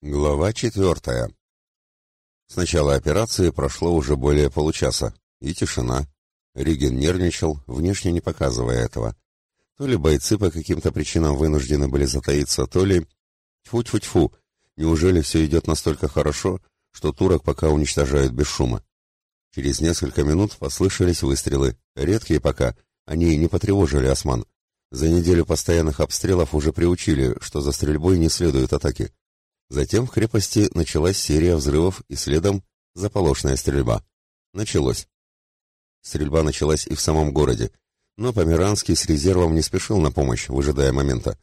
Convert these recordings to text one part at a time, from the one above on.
Глава четвертая. С начала операции прошло уже более получаса, и тишина. Риген нервничал, внешне не показывая этого. То ли бойцы по каким-то причинам вынуждены были затаиться, то ли... Тьфу-тьфу-тьфу, неужели все идет настолько хорошо, что турок пока уничтожают без шума? Через несколько минут послышались выстрелы, редкие пока, они не потревожили осман. За неделю постоянных обстрелов уже приучили, что за стрельбой не следует атаки. Затем в крепости началась серия взрывов и следом заполошная стрельба. Началось. Стрельба началась и в самом городе, но Померанский с резервом не спешил на помощь, выжидая момента.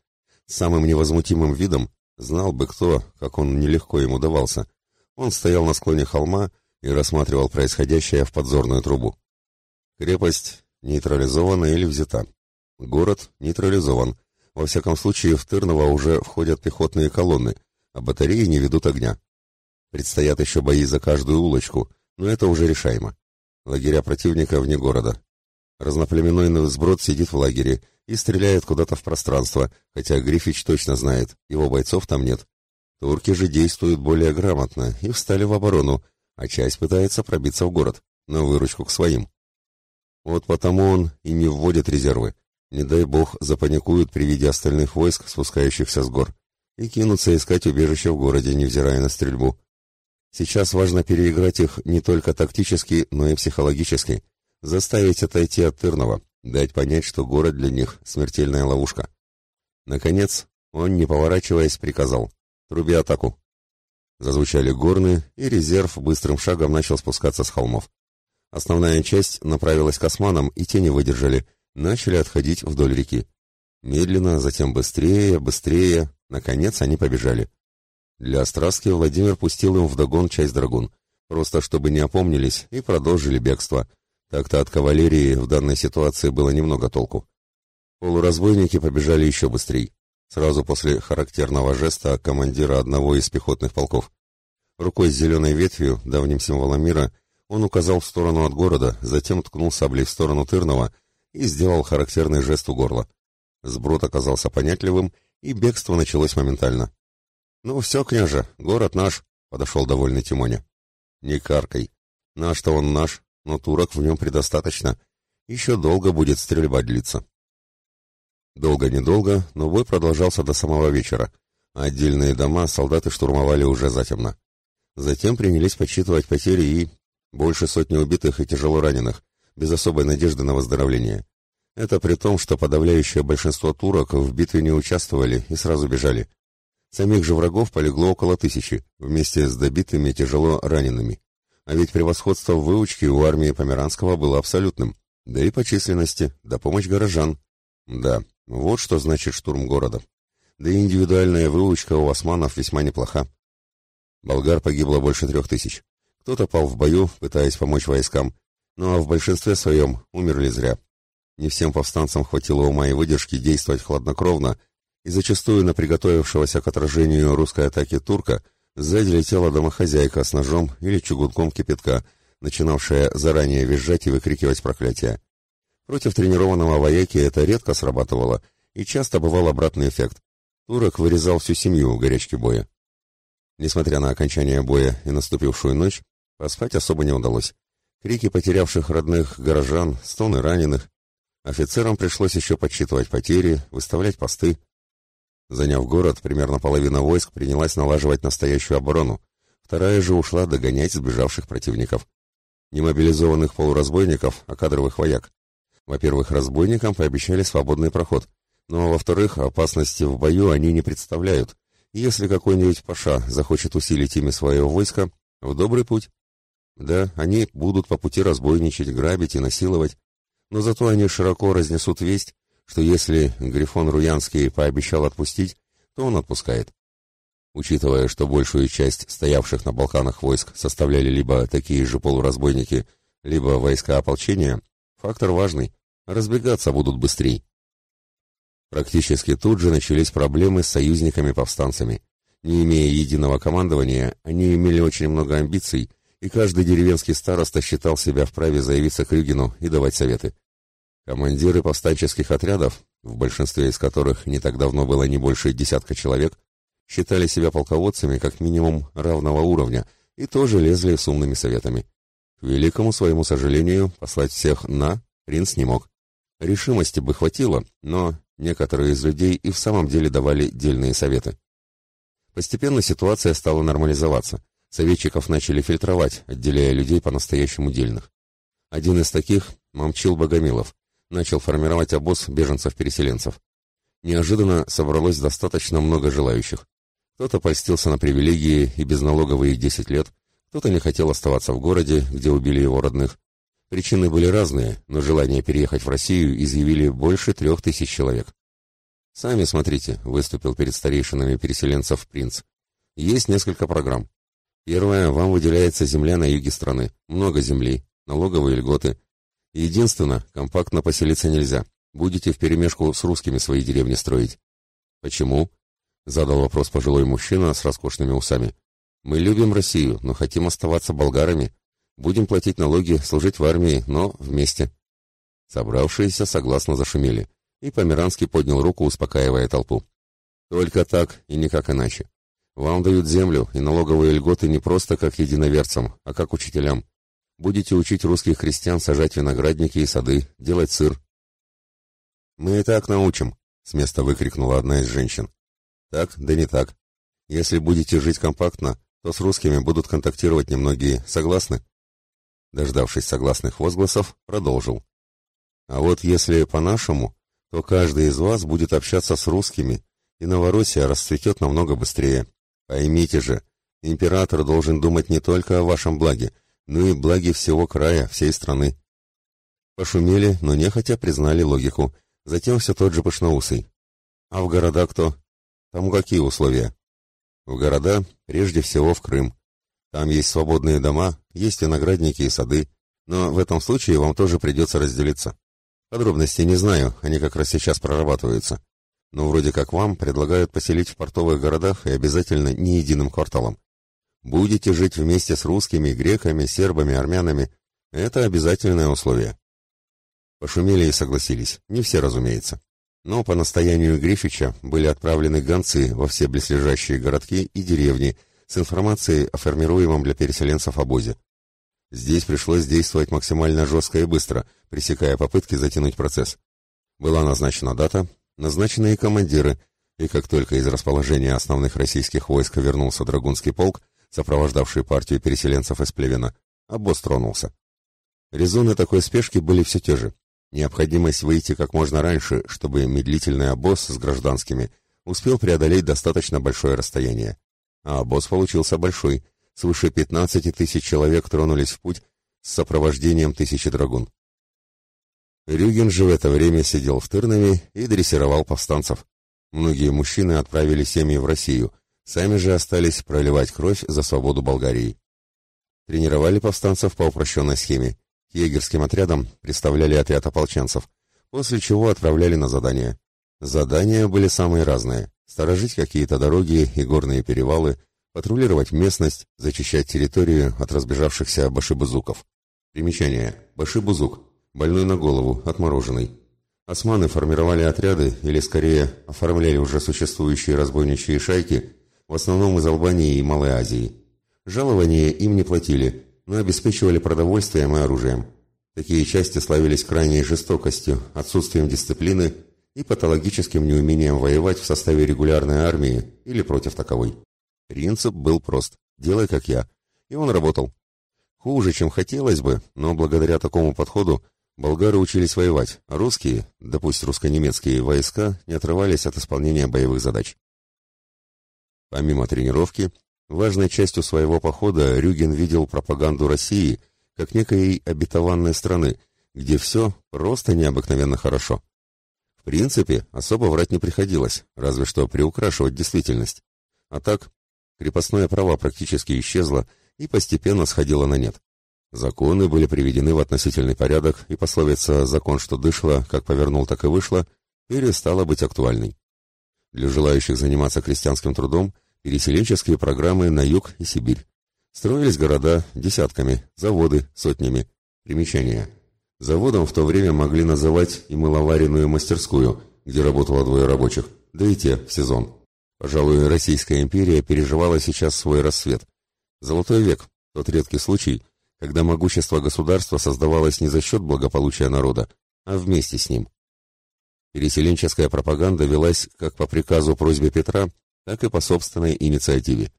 Самым невозмутимым видом знал бы кто, как он нелегко ему давался. Он стоял на склоне холма и рассматривал происходящее в подзорную трубу. Крепость нейтрализована или взята. Город нейтрализован. Во всяком случае, в Тырново уже входят пехотные колонны, а батареи не ведут огня. Предстоят еще бои за каждую улочку, но это уже решаемо. Лагеря противника вне города. Разноплеменной сброд сидит в лагере и стреляет куда-то в пространство, хотя Грифич точно знает, его бойцов там нет. Турки же действуют более грамотно и встали в оборону, а часть пытается пробиться в город, на выручку к своим. Вот потому он и не вводит резервы. Не дай бог запаникуют при виде остальных войск, спускающихся с гор и кинуться искать убежище в городе, невзирая на стрельбу. Сейчас важно переиграть их не только тактически, но и психологически, заставить отойти от Тырного, дать понять, что город для них — смертельная ловушка. Наконец, он, не поворачиваясь, приказал «Труби атаку». Зазвучали горны, и резерв быстрым шагом начал спускаться с холмов. Основная часть направилась к османам, и те не выдержали, начали отходить вдоль реки. Медленно, затем быстрее, быстрее, Наконец они побежали. Для острастки Владимир пустил им вдогон часть драгун, просто чтобы не опомнились и продолжили бегство. Так-то от кавалерии в данной ситуации было немного толку. Полуразбойники побежали еще быстрее, сразу после характерного жеста командира одного из пехотных полков. Рукой с зеленой ветвью, давним символом мира, он указал в сторону от города, затем ткнул саблей в сторону Тырного и сделал характерный жест у горла. Сброд оказался понятливым и бегство началось моментально. «Ну все, княже, город наш», — подошел довольный Тимоня. «Не каркай. Наш-то он наш, но турок в нем предостаточно. Еще долго будет стрельба длиться». Долго-недолго, но бой продолжался до самого вечера, а отдельные дома солдаты штурмовали уже затемно. Затем принялись подсчитывать потери и... больше сотни убитых и тяжело раненых, без особой надежды на выздоровление. Это при том, что подавляющее большинство турок в битве не участвовали и сразу бежали. Самих же врагов полегло около тысячи, вместе с добитыми тяжело ранеными. А ведь превосходство в выучке у армии Померанского было абсолютным. Да и по численности, да помощь горожан. Да, вот что значит штурм города. Да и индивидуальная выучка у османов весьма неплоха. Болгар погибло больше трех тысяч. Кто-то пал в бою, пытаясь помочь войскам, ну а в большинстве своем умерли зря. Не всем повстанцам хватило ума и выдержки действовать хладнокровно, и зачастую на приготовившегося к отражению русской атаки турка сзади летела домохозяйка с ножом или чугунком кипятка, начинавшая заранее визжать и выкрикивать проклятия. Против тренированного вояки это редко срабатывало, и часто бывал обратный эффект. Турок вырезал всю семью в горячке боя. Несмотря на окончание боя и наступившую ночь, поспать особо не удалось. Крики потерявших родных горожан, стоны раненых, Офицерам пришлось еще подсчитывать потери, выставлять посты. Заняв город, примерно половина войск принялась налаживать настоящую оборону, вторая же ушла догонять сбежавших противников. Не мобилизованных полуразбойников, а кадровых вояк. Во-первых, разбойникам пообещали свободный проход, но, во-вторых, опасности в бою они не представляют. Если какой-нибудь паша захочет усилить ими свое войско, в добрый путь. Да, они будут по пути разбойничать, грабить и насиловать, но зато они широко разнесут весть, что если Грифон Руянский пообещал отпустить, то он отпускает. Учитывая, что большую часть стоявших на Балканах войск составляли либо такие же полуразбойники, либо войска ополчения, фактор важный – разбегаться будут быстрее. Практически тут же начались проблемы с союзниками-повстанцами. Не имея единого командования, они имели очень много амбиций и каждый деревенский староста считал себя вправе заявиться к Рюгину и давать советы. Командиры повстанческих отрядов, в большинстве из которых не так давно было не больше десятка человек, считали себя полководцами как минимум равного уровня и тоже лезли с умными советами. К великому своему сожалению, послать всех «на» принц не мог. Решимости бы хватило, но некоторые из людей и в самом деле давали дельные советы. Постепенно ситуация стала нормализоваться. Советчиков начали фильтровать, отделяя людей по-настоящему дельных. Один из таких – Мамчил Богомилов, начал формировать обоз беженцев-переселенцев. Неожиданно собралось достаточно много желающих. Кто-то польстился на привилегии и безналоговые 10 лет, кто-то не хотел оставаться в городе, где убили его родных. Причины были разные, но желание переехать в Россию изъявили больше трех тысяч человек. «Сами смотрите», — выступил перед старейшинами переселенцев принц. «Есть несколько программ. Первое, вам выделяется земля на юге страны, много земли, налоговые льготы. Единственно, компактно поселиться нельзя. Будете вперемешку с русскими свои деревни строить. Почему? Задал вопрос пожилой мужчина с роскошными усами. Мы любим Россию, но хотим оставаться болгарами. Будем платить налоги, служить в армии, но вместе. Собравшиеся согласно зашумели, и Померанский поднял руку, успокаивая толпу. Только так и никак иначе. Вам дают землю и налоговые льготы не просто как единоверцам, а как учителям. Будете учить русских христиан сажать виноградники и сады, делать сыр, «Мы и так научим», — с места выкрикнула одна из женщин. «Так, да не так. Если будете жить компактно, то с русскими будут контактировать немногие. Согласны?» Дождавшись согласных возгласов, продолжил. «А вот если по-нашему, то каждый из вас будет общаться с русскими, и Новороссия расцветет намного быстрее. Поймите же, император должен думать не только о вашем благе, но и благе всего края, всей страны». Пошумели, но нехотя признали логику — Затем все тот же пышноусый. А в города кто? Там какие условия? В города, прежде всего, в Крым. Там есть свободные дома, есть виноградники и сады, но в этом случае вам тоже придется разделиться. Подробностей не знаю, они как раз сейчас прорабатываются. Но вроде как вам предлагают поселить в портовых городах и обязательно не единым кварталом. Будете жить вместе с русскими, греками, сербами, армянами. Это обязательное условие. Пошумели и согласились, не все, разумеется. Но по настоянию Грифича были отправлены гонцы во все близлежащие городки и деревни с информацией о формируемом для переселенцев обозе. Здесь пришлось действовать максимально жестко и быстро, пресекая попытки затянуть процесс. Была назначена дата, назначены и командиры, и как только из расположения основных российских войск вернулся Драгунский полк, сопровождавший партию переселенцев из Плевена, обоз тронулся. Резоны такой спешки были все те же. Необходимость выйти как можно раньше, чтобы медлительный обоз с гражданскими успел преодолеть достаточно большое расстояние. А обоз получился большой, свыше 15 тысяч человек тронулись в путь с сопровождением тысячи драгун. Рюген же в это время сидел в Тырнове и дрессировал повстанцев. Многие мужчины отправили семьи в Россию, сами же остались проливать кровь за свободу Болгарии. Тренировали повстанцев по упрощенной схеме егерским отрядом представляли отряд ополченцев, после чего отправляли на задания. Задания были самые разные – сторожить какие-то дороги и горные перевалы, патрулировать местность, зачищать территорию от разбежавшихся башибузуков. Примечание. Башибузук. Больной на голову, отмороженный. Османы формировали отряды, или скорее оформляли уже существующие разбойничьи шайки, в основном из Албании и Малой Азии. Жалования им не платили, но обеспечивали продовольствием и оружием. Такие части славились крайней жестокостью, отсутствием дисциплины и патологическим неумением воевать в составе регулярной армии или против таковой. Принцип был прост «делай как я», и он работал. Хуже, чем хотелось бы, но благодаря такому подходу болгары учились воевать, а русские, да пусть русско-немецкие войска, не отрывались от исполнения боевых задач. Помимо тренировки, Важной частью своего похода Рюген видел пропаганду России как некой обетованной страны, где все просто необыкновенно хорошо. В принципе, особо врать не приходилось, разве что приукрашивать действительность. А так, крепостное право практически исчезло и постепенно сходило на нет. Законы были приведены в относительный порядок, и пословица «закон, что дышло, как повернул, так и вышло» перестала быть актуальной. Для желающих заниматься крестьянским трудом – переселенческие программы на юг и Сибирь. Строились города десятками, заводы сотнями. Примечание. Заводом в то время могли называть и мыловаренную мастерскую, где работало двое рабочих, да и те в сезон. Пожалуй, Российская империя переживала сейчас свой рассвет. Золотой век, тот редкий случай, когда могущество государства создавалось не за счет благополучия народа, а вместе с ним. Переселенческая пропаганда велась как по приказу просьбе Петра, так и по собственной инициативе.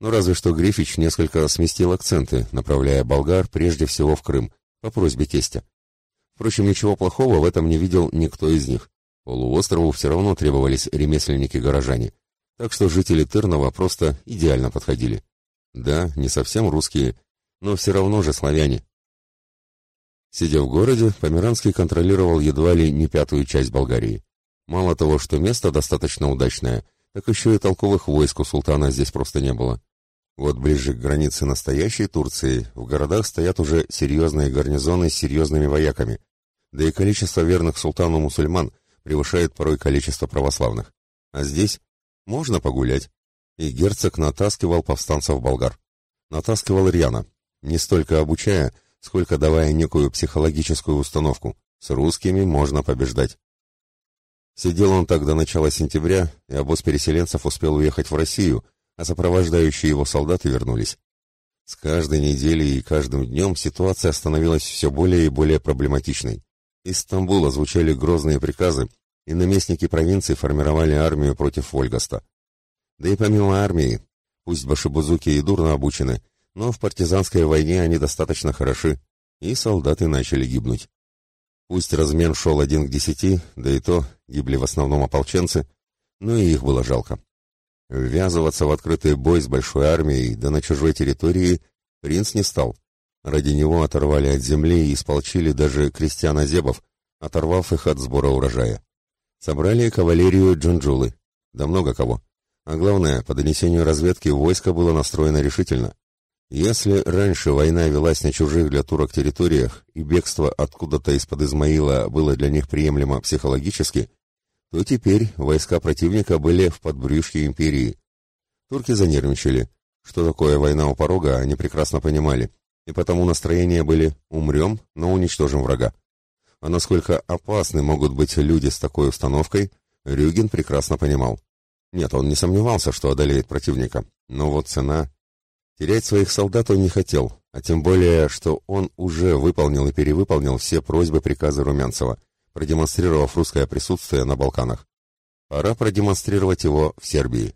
Но разве что Грифич несколько сместил акценты, направляя болгар прежде всего в Крым, по просьбе тестя. Впрочем, ничего плохого в этом не видел никто из них. Полуострову все равно требовались ремесленники-горожане, так что жители Тырнова просто идеально подходили. Да, не совсем русские, но все равно же славяне. Сидя в городе, Померанский контролировал едва ли не пятую часть Болгарии. Мало того, что место достаточно удачное, так еще и толковых войск у султана здесь просто не было. Вот ближе к границе настоящей Турции в городах стоят уже серьезные гарнизоны с серьезными вояками, да и количество верных султану мусульман превышает порой количество православных. А здесь можно погулять. И герцог натаскивал повстанцев болгар. Натаскивал рьяно, не столько обучая, сколько давая некую психологическую установку. С русскими можно побеждать. Сидел он так до начала сентября, и обоз переселенцев успел уехать в Россию – а сопровождающие его солдаты вернулись. С каждой неделей и каждым днем ситуация становилась все более и более проблематичной. Из Стамбула звучали грозные приказы, и наместники провинции формировали армию против Вольгаста. Да и помимо армии, пусть башибузуки и дурно обучены, но в партизанской войне они достаточно хороши, и солдаты начали гибнуть. Пусть размен шел один к десяти, да и то гибли в основном ополченцы, но и их было жалко. Ввязываться в открытый бой с большой армией, да на чужой территории, принц не стал. Ради него оторвали от земли и ополчили даже крестьян-азебов, оторвав их от сбора урожая. Собрали кавалерию Джунджулы, да много кого. А главное, по донесению разведки войско было настроено решительно. Если раньше война велась на чужих для турок территориях, и бегство откуда-то из-под Измаила было для них приемлемо психологически, то теперь войска противника были в подбрюшье империи. Турки занервничали. Что такое война у порога, они прекрасно понимали, и потому настроения были «умрем, но уничтожим врага». А насколько опасны могут быть люди с такой установкой, Рюгин прекрасно понимал. Нет, он не сомневался, что одолеет противника, но вот цена... Терять своих солдат он не хотел, а тем более, что он уже выполнил и перевыполнил все просьбы приказа Румянцева, продемонстрировав русское присутствие на Балканах. Пора продемонстрировать его в Сербии.